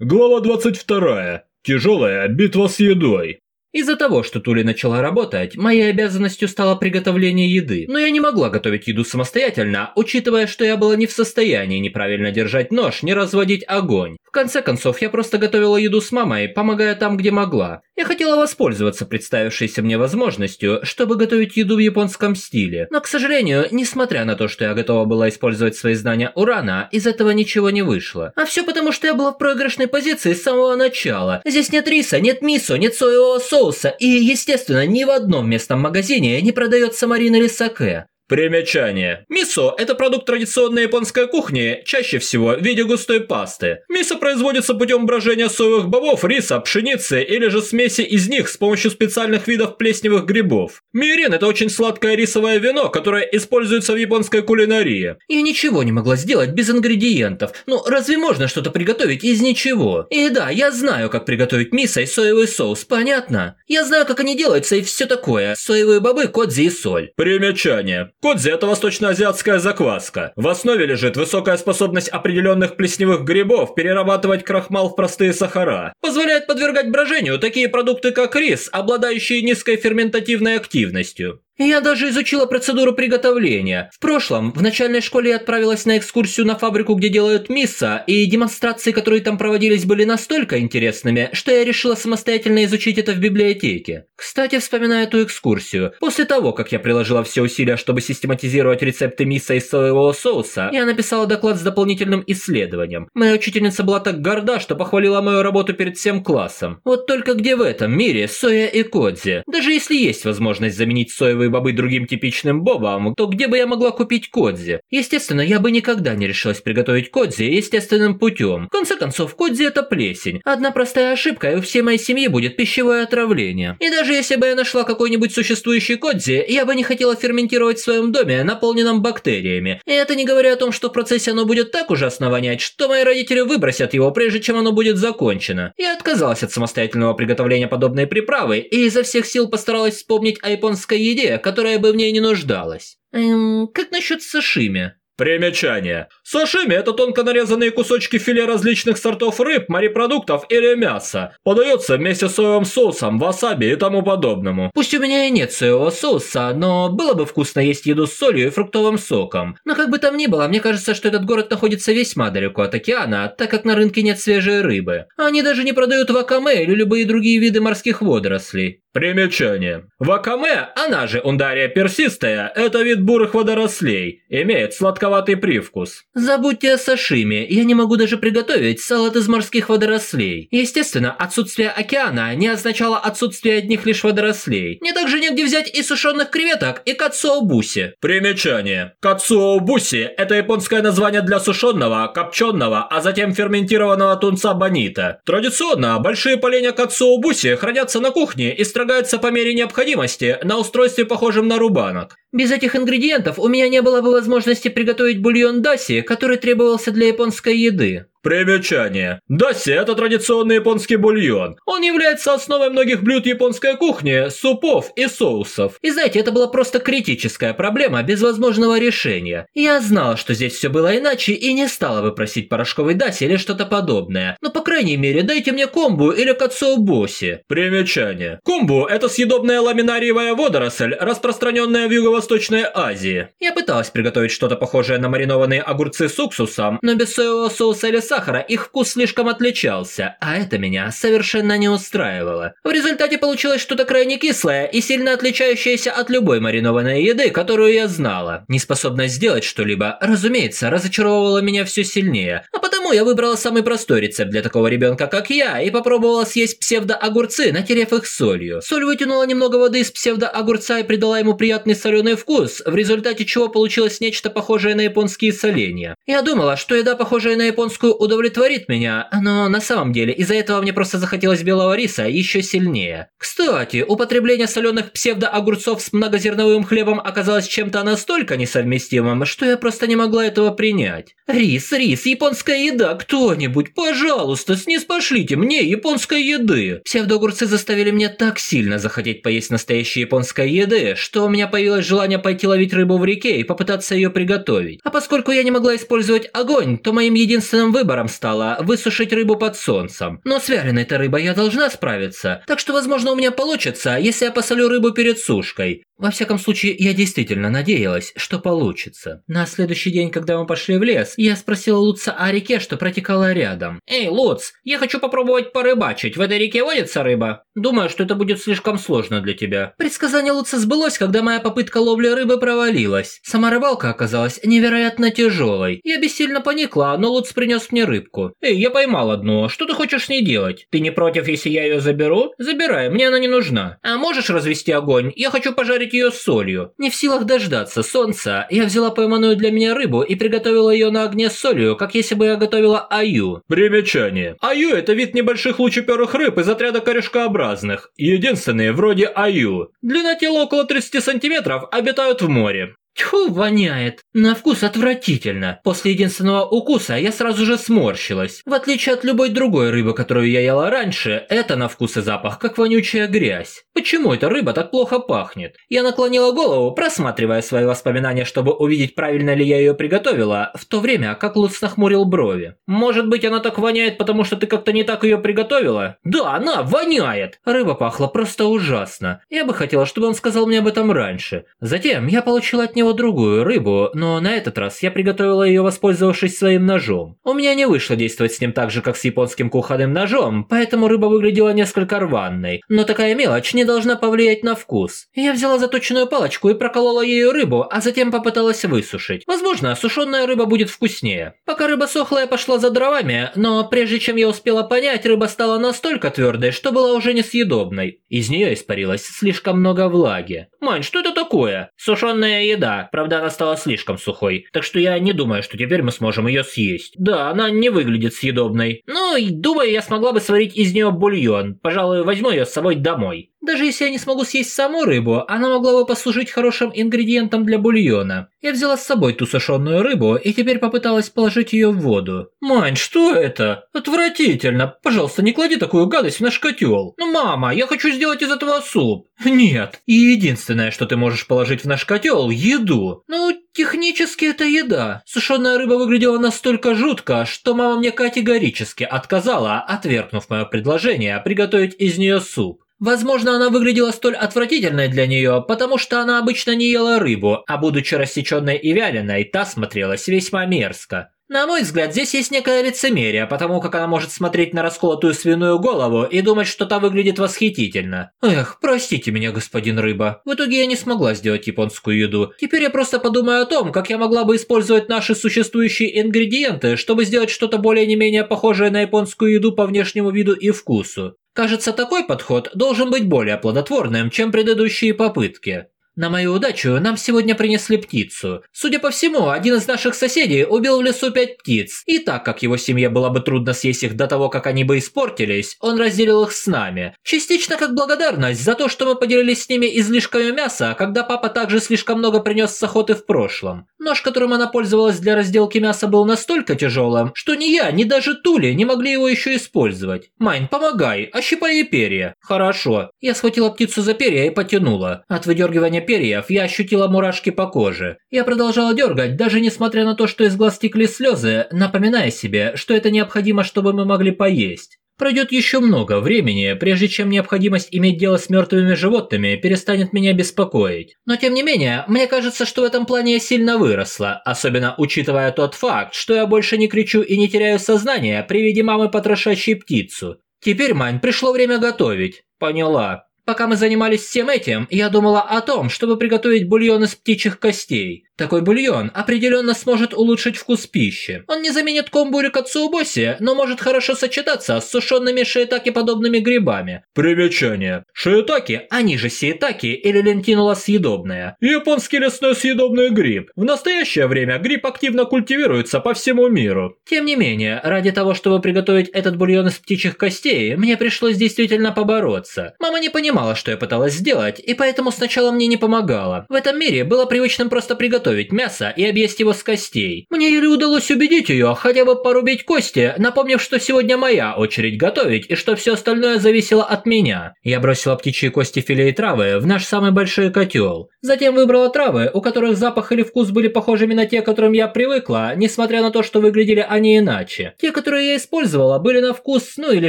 Глава 22. Тяжелая битва с едой. Из-за того, что Тули начала работать, моей обязанностью стало приготовление еды. Но я не могла готовить еду самостоятельно, учитывая, что я была не в состоянии неправильно держать нож, не разводить огонь. В конце концов, я просто готовила еду с мамой, помогая там, где могла. Я хотела воспользоваться представившейся мне возможностью, чтобы готовить еду в японском стиле. Но, к сожалению, несмотря на то, что я готова была использовать свои знания урана, из этого ничего не вышло. А все потому, что я была в проигрышной позиции с самого начала. Здесь нет риса, нет мисо, нет соевого соуса, и, естественно, ни в одном местном магазине не продается марин или саке. Примечание. Мисо – это продукт традиционной японской кухни, чаще всего в виде густой пасты. Мисо производится путем брожения соевых бобов, риса, пшеницы или же смеси из них с помощью специальных видов плесневых грибов. Мирин – это очень сладкое рисовое вино, которое используется в японской кулинарии. Я ничего не могла сделать без ингредиентов. Ну, разве можно что-то приготовить из ничего? И да, я знаю, как приготовить мисо и соевый соус, понятно? Я знаю, как они делаются и все такое. Соевые бобы, кодзи и соль. Примечание. Кодзи – это восточноазиатская закваска. В основе лежит высокая способность определенных плесневых грибов перерабатывать крахмал в простые сахара. Позволяет подвергать брожению такие продукты, как рис, обладающие низкой ферментативной активностью. Я даже изучила процедуру приготовления. В прошлом, в начальной школе я отправилась на экскурсию на фабрику, где делают мисо, и демонстрации, которые там проводились, были настолько интересными, что я решила самостоятельно изучить это в библиотеке. Кстати, вспоминая эту экскурсию, после того, как я приложила все усилия, чтобы систематизировать рецепты мисо из соевого соуса, я написала доклад с дополнительным исследованием. Моя учительница была так горда, что похвалила мою работу перед всем классом. Вот только где в этом мире соя и кодзи? Даже если есть возможность заменить соевый красивые бобы другим типичным бобам, то где бы я могла купить кодзи? Естественно, я бы никогда не решилась приготовить кодзи естественным путем. В конце концов, кодзи это плесень. Одна простая ошибка, и у всей моей семьи будет пищевое отравление. И даже если бы я нашла какой-нибудь существующий кодзи, я бы не хотела ферментировать в своем доме, наполненном бактериями. И это не говоря о том, что в процессе оно будет так ужасно вонять, что мои родители выбросят его, прежде чем оно будет закончено. Я отказалась от самостоятельного приготовления подобной приправы и изо всех сил постаралась вспомнить о японской еде, которая бы в ней не нуждалась. Эм, как насчет сашими? Примечание. Сашими – это тонко нарезанные кусочки филе различных сортов рыб, морепродуктов или мяса. Подается вместе с соевым соусом, васаби и тому подобному. Пусть у меня и нет соевого соуса, но было бы вкусно есть еду с солью и фруктовым соком. Но как бы там ни было, мне кажется, что этот город находится весьма далеко от океана, так как на рынке нет свежей рыбы. Они даже не продают вакаме или любые другие виды морских водорослей. Примечание. Вакаме, она же ундария персистая, это вид бурых водорослей, имеет сладковатый привкус. Забудьте о сашими, я не могу даже приготовить салат из морских водорослей. Естественно, отсутствие океана не означало отсутствие одних лишь водорослей. Мне также негде взять и сушеных креветок, и кацуобуси. Примечание. Кацуобуси – это японское название для сушеного, копченого, а затем ферментированного тунца бонита. Традиционно большие поленья кацуобуси хранятся на кухне и строгаются по мере необходимости на устройстве, похожем на рубанок. Без этих ингредиентов у меня не было бы возможности приготовить бульон даси, который требовался для японской еды. Примечание. Даси – это традиционный японский бульон. Он является основой многих блюд японской кухни, супов и соусов. И знаете, это была просто критическая проблема без возможного решения. Я знала, что здесь все было иначе и не стала бы просить порошковый даси или что-то подобное. Но по крайней мере, дайте мне комбу или кацуобоси. Примечание. Комбу – это съедобная ламинариевая водоросль, распространенная в Юго-Восточной Азии. Я пыталась приготовить что-то похожее на маринованные огурцы с уксусом, но без соевого соуса или сахара их вкус слишком отличался, а это меня совершенно не устраивало. В результате получилось что-то крайне кислое и сильно отличающееся от любой маринованной еды, которую я знала. Неспособность сделать что-либо, разумеется, разочаровывала меня все сильнее, а потому я выбрала самый простой рецепт для такого ребенка, как я, и попробовала съесть псевдо-огурцы, натерев их солью. Соль вытянула немного воды из псевдо-огурца и придала ему приятный соленый вкус, в результате чего получилось нечто похожее на японские соленья. Я думала, что еда, похожая на японскую, удовлетворит меня, но на самом деле из-за этого мне просто захотелось белого риса еще сильнее. Кстати, употребление соленых псевдо-огурцов с многозерновым хлебом оказалось чем-то настолько несовместимым, что я просто не могла этого принять. Рис, рис, японская еда да, кто-нибудь, пожалуйста, снизпошлите мне японской еды. Псевдогурцы заставили меня так сильно захотеть поесть настоящей японской еды, что у меня появилось желание пойти ловить рыбу в реке и попытаться ее приготовить. А поскольку я не могла использовать огонь, то моим единственным выбором стало высушить рыбу под солнцем. Но с вяленой-то рыбой я должна справиться, так что, возможно, у меня получится, если я посолю рыбу перед сушкой. Во всяком случае, я действительно надеялась, что получится. На следующий день, когда мы пошли в лес, я спросила Луца о реке, что протекала рядом. «Эй, Луц, я хочу попробовать порыбачить. В этой реке водится рыба? Думаю, что это будет слишком сложно для тебя». Предсказание Луца сбылось, когда моя попытка ловли рыбы провалилась. Сама рыбалка оказалась невероятно тяжелой. Я бессильно поникла, но Луц принес мне рыбку. «Эй, я поймал одну. Что ты хочешь с ней делать? Ты не против, если я ее заберу? Забирай, мне она не нужна. А можешь развести огонь? Я хочу пожарить жарить ее солью. Не в силах дождаться солнца, я взяла пойманную для меня рыбу и приготовила ее на огне с солью, как если бы я готовила аю. Примечание. Аю – это вид небольших лучеперых рыб из отряда корешкообразных. Единственные вроде аю. Длина тела около 30 сантиметров, обитают в море. Тьфу, воняет. На вкус отвратительно. После единственного укуса я сразу же сморщилась. В отличие от любой другой рыбы, которую я ела раньше, это на вкус и запах как вонючая грязь. Почему эта рыба так плохо пахнет? Я наклонила голову, просматривая свои воспоминания, чтобы увидеть, правильно ли я ее приготовила, в то время как Луц нахмурил брови. Может быть, она так воняет, потому что ты как-то не так ее приготовила? Да, она воняет! Рыба пахла просто ужасно. Я бы хотела, чтобы он сказал мне об этом раньше. Затем я получила от него него другую рыбу, но на этот раз я приготовила ее, воспользовавшись своим ножом. У меня не вышло действовать с ним так же, как с японским кухонным ножом, поэтому рыба выглядела несколько рваной. Но такая мелочь не должна повлиять на вкус. Я взяла заточенную палочку и проколола ею рыбу, а затем попыталась высушить. Возможно, сушеная рыба будет вкуснее. Пока рыба сохла, я пошла за дровами, но прежде чем я успела понять, рыба стала настолько твердой, что была уже несъедобной. Из нее испарилось слишком много влаги. «Мань, что это такое?» «Сушеная еда. Правда, она стала слишком сухой. Так что я не думаю, что теперь мы сможем ее съесть. Да, она не выглядит съедобной. Ну, думаю, я смогла бы сварить из нее бульон. Пожалуй, возьму ее с собой домой». Даже если я не смогу съесть саму рыбу, она могла бы послужить хорошим ингредиентом для бульона. Я взяла с собой ту сушеную рыбу и теперь попыталась положить ее в воду. «Мань, что это? Отвратительно! Пожалуйста, не клади такую гадость в наш котел. Ну, мама, я хочу сделать из этого суп». «Нет. И единственное, что ты можешь положить в наш котел – еду. Ну, технически это еда. Сушеная рыба выглядела настолько жутко, что мама мне категорически отказала, отвергнув мое предложение приготовить из нее суп. Возможно, она выглядела столь отвратительной для нее, потому что она обычно не ела рыбу, а будучи рассеченной и вяленой, та смотрелась весьма мерзко. На мой взгляд, здесь есть некое лицемерие, потому как она может смотреть на расколотую свиную голову и думать, что та выглядит восхитительно. Эх, простите меня, господин Рыба. В итоге я не смогла сделать японскую еду. Теперь я просто подумаю о том, как я могла бы использовать наши существующие ингредиенты, чтобы сделать что-то более не менее похожее на японскую еду по внешнему виду и вкусу. Кажется, такой подход должен быть более плодотворным, чем предыдущие попытки. На мою удачу нам сегодня принесли птицу. Судя по всему, один из наших соседей убил в лесу пять птиц, и так как его семье было бы трудно съесть их до того, как они бы испортились, он разделил их с нами. Частично как благодарность за то, что мы поделились с ними излишками мяса, когда папа также слишком много принес с охоты в прошлом. Нож, которым она пользовалась для разделки мяса, был настолько тяжелым, что ни я, ни даже Тули не могли его еще использовать. Майн, помогай, ощипай ей перья. Хорошо. Я схватила птицу за перья и потянула. От выдергивания перьев я ощутила мурашки по коже. Я продолжала дергать, даже несмотря на то, что из глаз текли слезы, напоминая себе, что это необходимо, чтобы мы могли поесть. Пройдет еще много времени, прежде чем необходимость иметь дело с мертвыми животными перестанет меня беспокоить. Но тем не менее, мне кажется, что в этом плане я сильно выросла, особенно учитывая тот факт, что я больше не кричу и не теряю сознание при виде мамы, потрошащей птицу. Теперь, Мань, пришло время готовить. Поняла. Пока мы занимались всем этим, я думала о том, чтобы приготовить бульон из птичьих костей. Такой бульон определенно сможет улучшить вкус пищи. Он не заменит комбурю кацуобоси, но может хорошо сочетаться с сушеными шиитаки подобными грибами. Примечание. Шиитаки, они же сиитаки или лентинула съедобная. Японский лесной съедобный гриб. В настоящее время гриб активно культивируется по всему миру. Тем не менее, ради того, чтобы приготовить этот бульон из птичьих костей, мне пришлось действительно побороться. Мама не понимала, что я пыталась сделать, и поэтому сначала мне не помогала. В этом мире было привычным просто приготовить приготовить мясо и объесть его с костей. Мне еле удалось убедить ее хотя бы порубить кости, напомнив, что сегодня моя очередь готовить и что все остальное зависело от меня. Я бросила птичьи кости, филе и травы в наш самый большой котел. Затем выбрала травы, у которых запах или вкус были похожими на те, к которым я привыкла, несмотря на то, что выглядели они иначе. Те, которые я использовала, были на вкус, ну или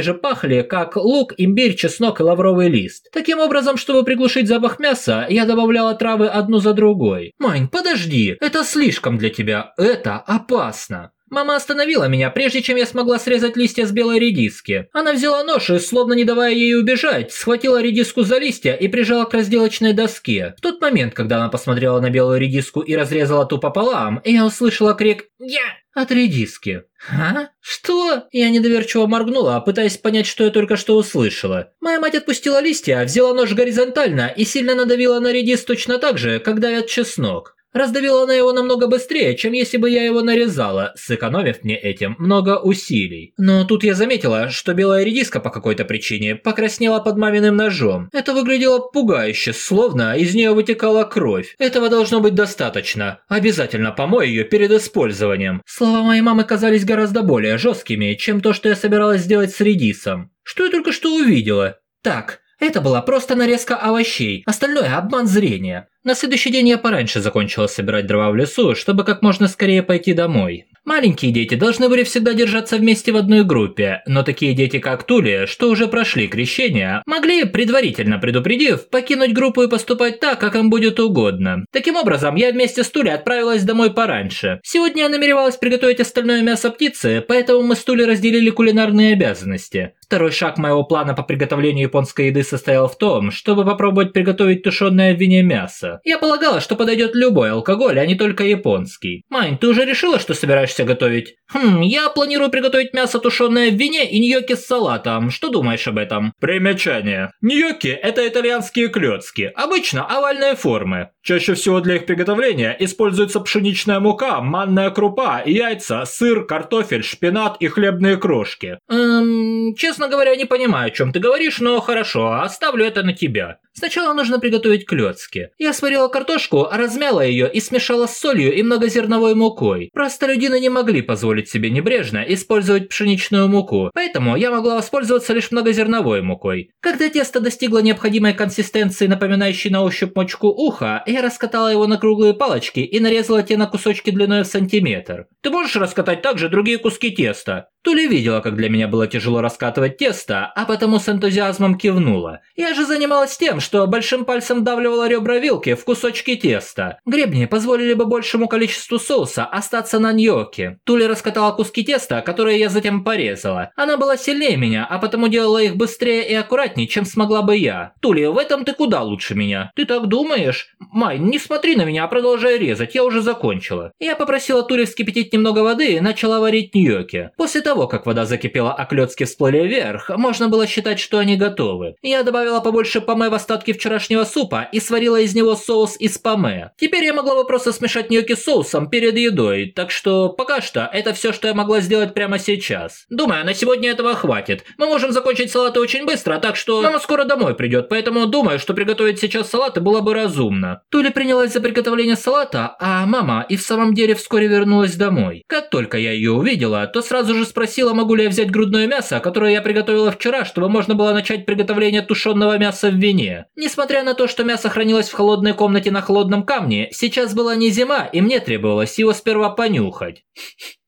же пахли, как лук, имбирь, чеснок и лавровый лист. Таким образом, чтобы приглушить запах мяса, я добавляла травы одну за другой. Майн, подожди, это слишком для тебя, это опасно. Мама остановила меня, прежде чем я смогла срезать листья с белой редиски. Она взяла нож и, словно не давая ей убежать, схватила редиску за листья и прижала к разделочной доске. В тот момент, когда она посмотрела на белую редиску и разрезала ту пополам, я услышала крик «Я!» от редиски. «А? Что?» Я недоверчиво моргнула, пытаясь понять, что я только что услышала. Моя мать отпустила листья, взяла нож горизонтально и сильно надавила на редис точно так же, как давят чеснок. Раздавила она его намного быстрее, чем если бы я его нарезала, сэкономив мне этим много усилий. Но тут я заметила, что белая редиска по какой-то причине покраснела под маминым ножом. Это выглядело пугающе, словно из нее вытекала кровь. Этого должно быть достаточно. Обязательно помой ее перед использованием. Слова моей мамы казались гораздо более жесткими, чем то, что я собиралась сделать с редисом. Что я только что увидела? Так, это была просто нарезка овощей, остальное обман зрения. На следующий день я пораньше закончила собирать дрова в лесу, чтобы как можно скорее пойти домой. Маленькие дети должны были всегда держаться вместе в одной группе, но такие дети, как Тули, что уже прошли крещение, могли, предварительно предупредив, покинуть группу и поступать так, как им будет угодно. Таким образом, я вместе с Тули отправилась домой пораньше. Сегодня я намеревалась приготовить остальное мясо птицы, поэтому мы с Тули разделили кулинарные обязанности. Второй шаг моего плана по приготовлению японской еды состоял в том, чтобы попробовать приготовить тушеное в вине мясо. Я полагала, что подойдет любой алкоголь, а не только японский. Майн, ты уже решила, что собираешься готовить? Хм, я планирую приготовить мясо тушеное в вине и ньокки с салатом. Что думаешь об этом? Примечание. Ньокки – это итальянские клетки, обычно овальной формы. Чаще всего для их приготовления используется пшеничная мука, манная крупа, яйца, сыр, картофель, шпинат и хлебные крошки. Эм, честно говоря, не понимаю, о чем ты говоришь, но хорошо, оставлю это на тебя. Сначала нужно приготовить клёцки. Я сварила картошку, размяла ее и смешала с солью и многозерновой мукой. Простолюдины не могли позволить себе небрежно использовать пшеничную муку, поэтому я могла воспользоваться лишь многозерновой мукой. Когда тесто достигло необходимой консистенции, напоминающей на ощупь мочку уха, я раскатала его на круглые палочки и нарезала те на кусочки длиной в сантиметр. Ты можешь раскатать также другие куски теста? Тули видела, как для меня было тяжело раскатывать тесто, а потому с энтузиазмом кивнула. Я же занималась тем, что большим пальцем давливала ребра вилки в кусочки теста. Гребни позволили бы большему количеству соуса остаться на ньокки. Тули раскатала куски теста, которые я затем порезала. Она была сильнее меня, а потому делала их быстрее и аккуратнее, чем смогла бы я. Тули, в этом ты куда лучше меня. Ты так думаешь? Май, не смотри на меня, а продолжай резать, я уже закончила. Я попросила Тули вскипятить немного воды и начала варить ньокки. После того, как вода закипела, а клетки всплыли вверх, можно было считать, что они готовы. Я добавила побольше паме в остатки вчерашнего супа и сварила из него соус из паме. Теперь я могла бы просто смешать ньокки с соусом перед едой, так что пока что это все, что я могла сделать прямо сейчас. Думаю, на сегодня этого хватит. Мы можем закончить салаты очень быстро, так что мама скоро домой придет, поэтому думаю, что приготовить сейчас салаты было бы разумно. Тули принялась за приготовление салата, а мама и в самом деле вскоре вернулась домой. Как только я ее увидела, то сразу же спросила, могу ли я взять грудное мясо, которое я приготовила вчера, чтобы можно было начать приготовление тушеного мяса в вине. Несмотря на то, что мясо хранилось в холодной комнате на холодном камне, сейчас была не зима, и мне требовалось его сперва понюхать.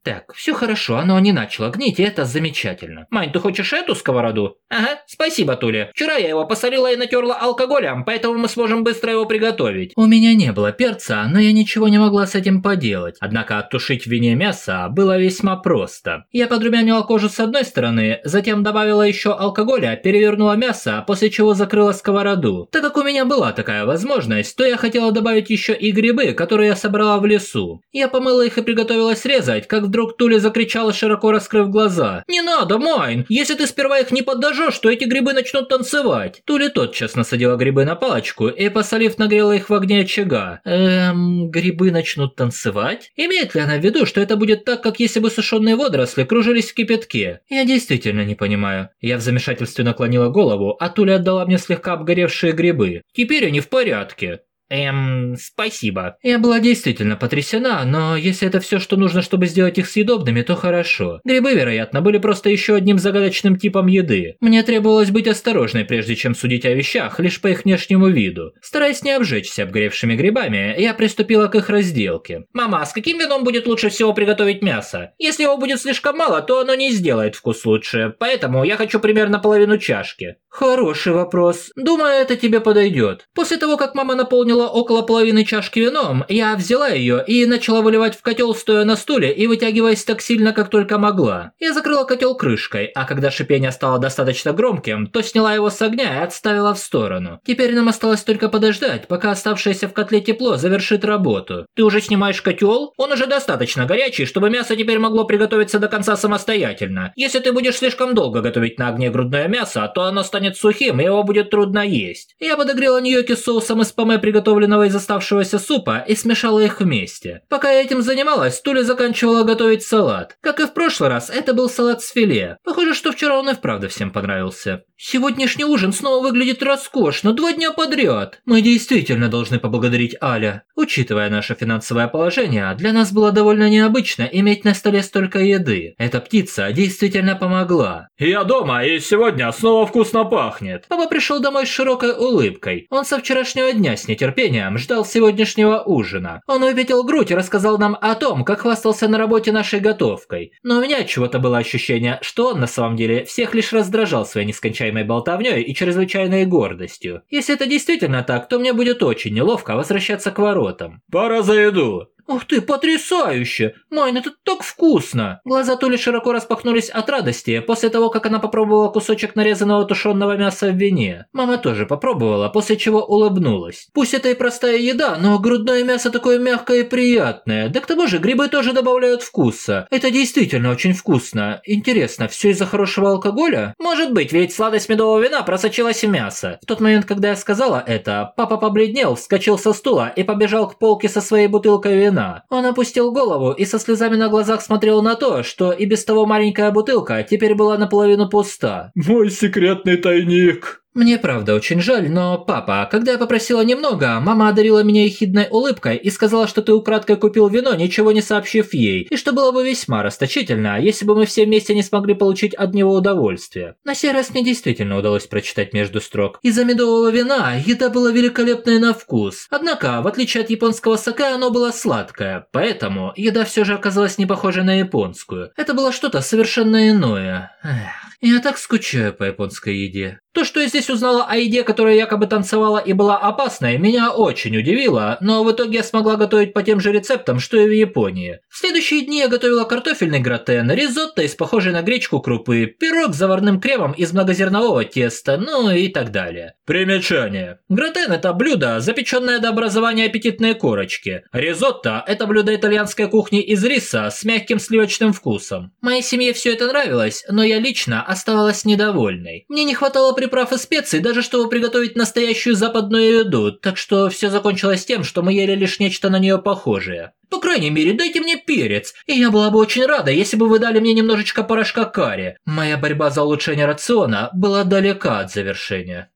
Так, все хорошо, оно не начало гнить, и это замечательно. Мань, ты хочешь эту сковороду? Ага, спасибо, Туля. Вчера я его посолила и натерла алкоголем, поэтому мы сможем быстро его приготовить. У меня не было перца, но я ничего не могла с этим поделать. Однако оттушить в вине мясо было весьма просто. Я подрумянила кожу с одной стороны, затем добавила еще алкоголя, перевернула мясо, после чего закрыла сковороду. Так как у меня была такая возможность, то я хотела добавить еще и грибы, которые я собрала в лесу. Я помыла их и приготовила срезать, как вдруг Вдруг Туля закричала, широко раскрыв глаза. «Не надо, Майн! Если ты сперва их не поддажешь, то эти грибы начнут танцевать!» Туля тотчас насадила грибы на палочку и, посолив, нагрела их в огне очага. Эм, грибы начнут танцевать? Имеет ли она в виду, что это будет так, как если бы сушеные водоросли кружились в кипятке? Я действительно не понимаю. Я в замешательстве наклонила голову, а Туля отдала мне слегка обгоревшие грибы. Теперь они в порядке. Эм, спасибо. Я была действительно потрясена, но если это все, что нужно, чтобы сделать их съедобными, то хорошо. Грибы, вероятно, были просто еще одним загадочным типом еды. Мне требовалось быть осторожной, прежде чем судить о вещах, лишь по их внешнему виду. Стараясь не обжечься обгоревшими грибами, я приступила к их разделке. Мама, с каким вином будет лучше всего приготовить мясо? Если его будет слишком мало, то оно не сделает вкус лучше, поэтому я хочу примерно половину чашки. Хороший вопрос. Думаю, это тебе подойдет. После того, как мама наполнила около половины чашки вином, я взяла ее и начала выливать в котел, стоя на стуле и вытягиваясь так сильно, как только могла. Я закрыла котел крышкой, а когда шипение стало достаточно громким, то сняла его с огня и отставила в сторону. Теперь нам осталось только подождать, пока оставшееся в котле тепло завершит работу. Ты уже снимаешь котел? Он уже достаточно горячий, чтобы мясо теперь могло приготовиться до конца самостоятельно. Если ты будешь слишком долго готовить на огне грудное мясо, то оно станет сухим и его будет трудно есть. Я подогрела ньокки с соусом из паме, приготовленного из оставшегося супа, и смешала их вместе. Пока я этим занималась, Туля заканчивала готовить салат. Как и в прошлый раз, это был салат с филе. Похоже, что вчера он и вправду всем понравился. Сегодняшний ужин снова выглядит роскошно, два дня подряд. Мы действительно должны поблагодарить Аля. Учитывая наше финансовое положение, для нас было довольно необычно иметь на столе столько еды. Эта птица действительно помогла. Я дома, и сегодня снова вкусно пахнет. Папа пришел домой с широкой улыбкой. Он со вчерашнего дня с нетерпением ждал сегодняшнего ужина. Он увидел грудь и рассказал нам о том, как хвастался на работе нашей готовкой. Но у меня чего-то было ощущение, что он на самом деле всех лишь раздражал своей нескончаемой болтовней и чрезвычайной гордостью. Если это действительно так, то мне будет очень неловко возвращаться к воротам. «Пора за еду!» «Ух ты, потрясающе! Майн, это так вкусно!» Глаза Тули широко распахнулись от радости после того, как она попробовала кусочек нарезанного тушеного мяса в вине. Мама тоже попробовала, после чего улыбнулась. Пусть это и простая еда, но грудное мясо такое мягкое и приятное. Да к тому же грибы тоже добавляют вкуса. Это действительно очень вкусно. Интересно, все из-за хорошего алкоголя? Может быть, ведь сладость медового вина просочилась в мясо. В тот момент, когда я сказала это, папа побледнел, вскочил со стула и побежал к полке со своей бутылкой вина вина. Он опустил голову и со слезами на глазах смотрел на то, что и без того маленькая бутылка теперь была наполовину пуста. «Мой секретный тайник!» Мне правда очень жаль, но, папа, когда я попросила немного, мама одарила меня ехидной улыбкой и сказала, что ты украдкой купил вино, ничего не сообщив ей, и что было бы весьма расточительно, если бы мы все вместе не смогли получить от него удовольствие. На сей раз мне действительно удалось прочитать между строк. Из-за медового вина еда была великолепная на вкус, однако, в отличие от японского саке, оно было сладкое, поэтому еда все же оказалась не похожа на японскую. Это было что-то совершенно иное. Эх. Я так скучаю по японской еде. То, что я здесь узнала о еде, которая якобы танцевала и была опасной, меня очень удивило, но в итоге я смогла готовить по тем же рецептам, что и в Японии. В следующие дни я готовила картофельный гратен, ризотто из похожей на гречку крупы, пирог с заварным кремом из многозернового теста, ну и так далее. Примечание. Гратен – это блюдо, запеченное до образования аппетитной корочки. Ризотто – это блюдо итальянской кухни из риса с мягким сливочным вкусом. Моей семье все это нравилось, но я лично оставалась недовольной. Мне не хватало приправ и специй, даже чтобы приготовить настоящую западную еду, так что все закончилось тем, что мы ели лишь нечто на нее похожее. По крайней мере, дайте мне перец, и я была бы очень рада, если бы вы дали мне немножечко порошка карри. Моя борьба за улучшение рациона была далека от завершения.